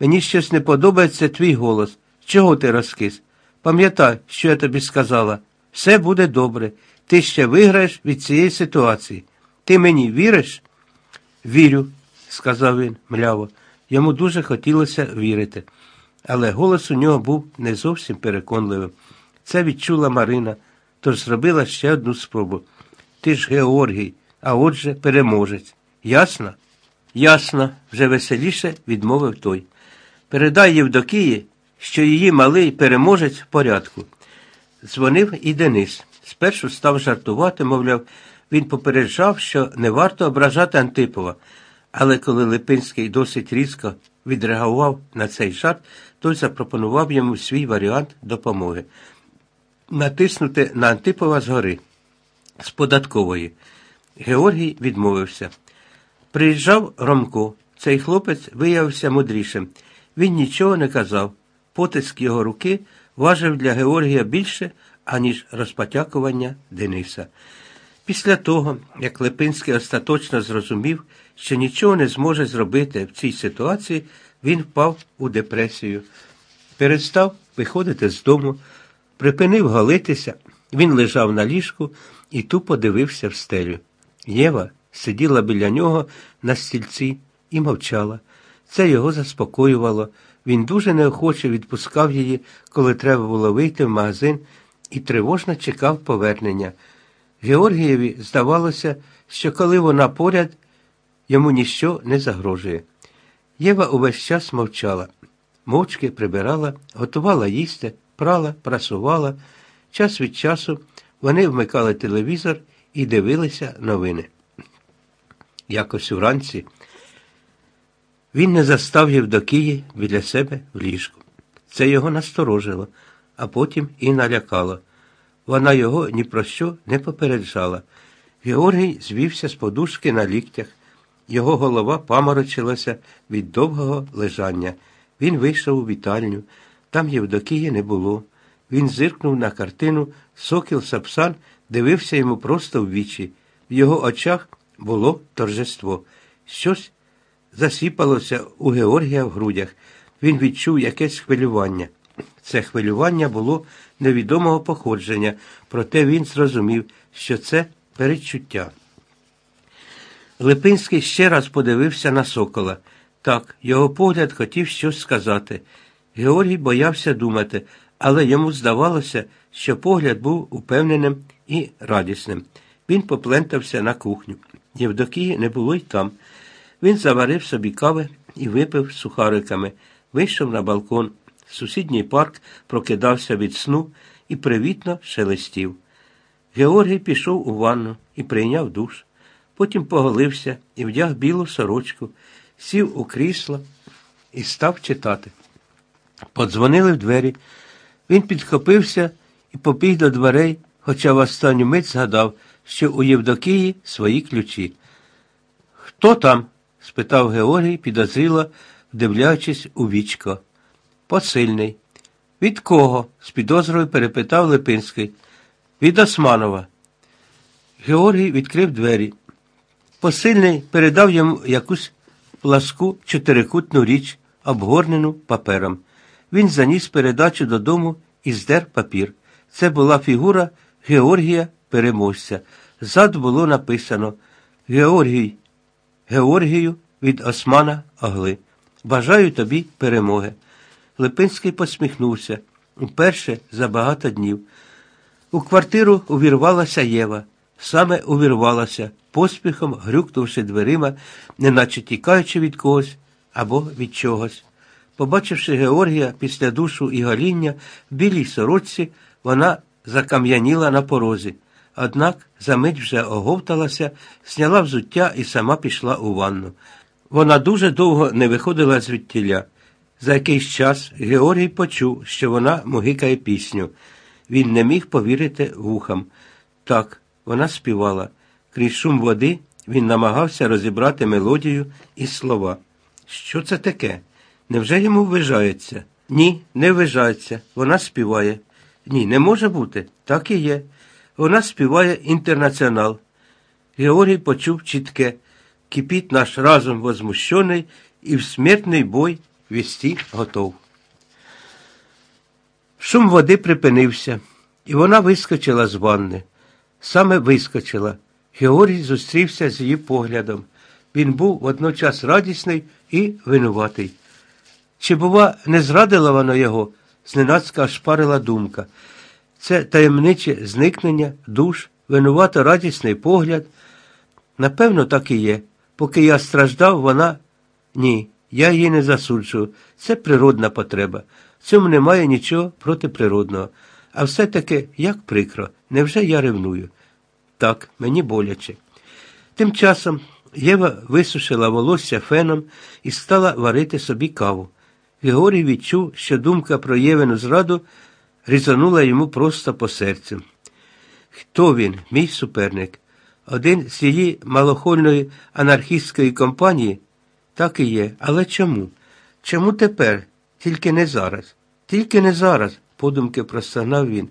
Мені щось не подобається твій голос. Чого ти розкис? Пам'ятай, що я тобі сказала. Все буде добре. Ти ще виграєш від цієї ситуації. Ти мені віриш? Вірю, сказав він мляво. Йому дуже хотілося вірити. Але голос у нього був не зовсім переконливим. Це відчула Марина, тож зробила ще одну спробу. Ти ж Георгій, а отже переможець. Ясно? Ясно, вже веселіше відмовив той. Передай Євдокії, що її малий переможець в порядку. Дзвонив і Денис. Спершу став жартувати, мовляв, він попереджав, що не варто ображати Антипова. Але коли Липинський досить різко відреагував на цей жарт, той запропонував йому свій варіант допомоги натиснути на Антипова згори з податкової. Георгій відмовився. Приїжджав Ромко. Цей хлопець виявився мудрішим. Він нічого не казав. Потиск його руки важив для Георгія більше, аніж розпотякування Дениса. Після того, як Липинський остаточно зрозумів, що нічого не зможе зробити в цій ситуації, він впав у депресію, перестав виходити з дому, припинив голитися, він лежав на ліжку і тупо дивився в стелю. Єва сиділа біля нього на стільці і мовчала. Це його заспокоювало. Він дуже неохоче відпускав її, коли треба було вийти в магазин, і тривожно чекав повернення. Георгієві здавалося, що коли вона поряд, йому ніщо не загрожує. Єва увесь час мовчала, мовчки прибирала, готувала їсти, прала, прасувала. Час від часу вони вмикали телевізор і дивилися новини. Якось уранці він не застав Євдокії біля себе в ліжку. Це його насторожило, а потім і налякало. Вона його ні про що не попереджала. Георгій звівся з подушки на ліктях. Його голова паморочилася від довгого лежання. Він вийшов у вітальню. Там Євдокії не було. Він зиркнув на картину, сокіл Сапсан дивився йому просто в вічі. В його очах було торжество. Щось засіпалося у Георгія в грудях. Він відчув якесь хвилювання. Це хвилювання було невідомого походження, проте він зрозумів, що це передчуття. Липинський ще раз подивився на сокола. Так, його погляд хотів щось сказати. Георгій боявся думати, але йому здавалося, що погляд був упевненим і радісним. Він поплентався на кухню. Євдокії не було й там. Він заварив собі кави і випив сухариками, вийшов на балкон. Сусідній парк прокидався від сну і привітно шелестів. Георгій пішов у ванну і прийняв душ. Потім поголився і вдяг білу сорочку, сів у крісло і став читати. Подзвонили в двері. Він підхопився і побіг до дверей, хоча в останню мить згадав, що у Євдокії свої ключі. Хто там? Спитав Георгій, підозріло, вдивляючись у вічко. Посильний. Від кого? з підозрою перепитав Липинський. Від Османова. Георгій відкрив двері. Посильний передав йому якусь пласку чотирикутну річ, обгорнену папером. Він заніс передачу додому і здер папір. Це була фігура Георгія переможця. Ззаду було написано Георгій, Георгію від Османа Огли. Бажаю тобі перемоги. Липинський посміхнувся уперше за багато днів. У квартиру увірвалася Єва, саме увірвалася, поспіхом грюкнувши дверима, неначе тікаючи від когось або від чогось. Побачивши Георгія після душу і гаління в білій сорочці, вона закам'яніла на порозі. Однак за мить вже оговталася, зняла взуття і сама пішла у ванну. Вона дуже довго не виходила звідтіля. За якийсь час Георгій почув, що вона мугикає пісню. Він не міг повірити вухам. Так, вона співала. Крізь шум води він намагався розібрати мелодію і слова. Що це таке? Невже йому ввижається? Ні, не ввижається. Вона співає. Ні, не може бути. Так і є. Вона співає інтернаціонал. Георгій почув чітке. Кипить наш разом возмущений, і в смертний бой вісті готов. Шум води припинився, і вона вискочила з ванни. Саме вискочила. Георгій зустрівся з її поглядом. Він був водночас радісний і винуватий. Чи, бува, не зрадила вона його, зненацька аж парила думка. Це таємниче зникнення, душ, винувато радісний погляд. Напевно, так і є. Поки я страждав, вона ні, я її не засуджую. Це природна потреба. В цьому немає нічого протиприродного. А все-таки як прикро, невже я ревную? Так, мені боляче. Тим часом Єва висушила волосся феном і стала варити собі каву. Григорій відчув, що думка про Євину зраду різанула йому просто по серцю. Хто він, мій суперник? Один з її малохольної анархістської компанії? Так і є. Але чому? Чому тепер? Тільки не зараз. Тільки не зараз, подумки простагнав він.